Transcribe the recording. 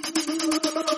ちょっと待って。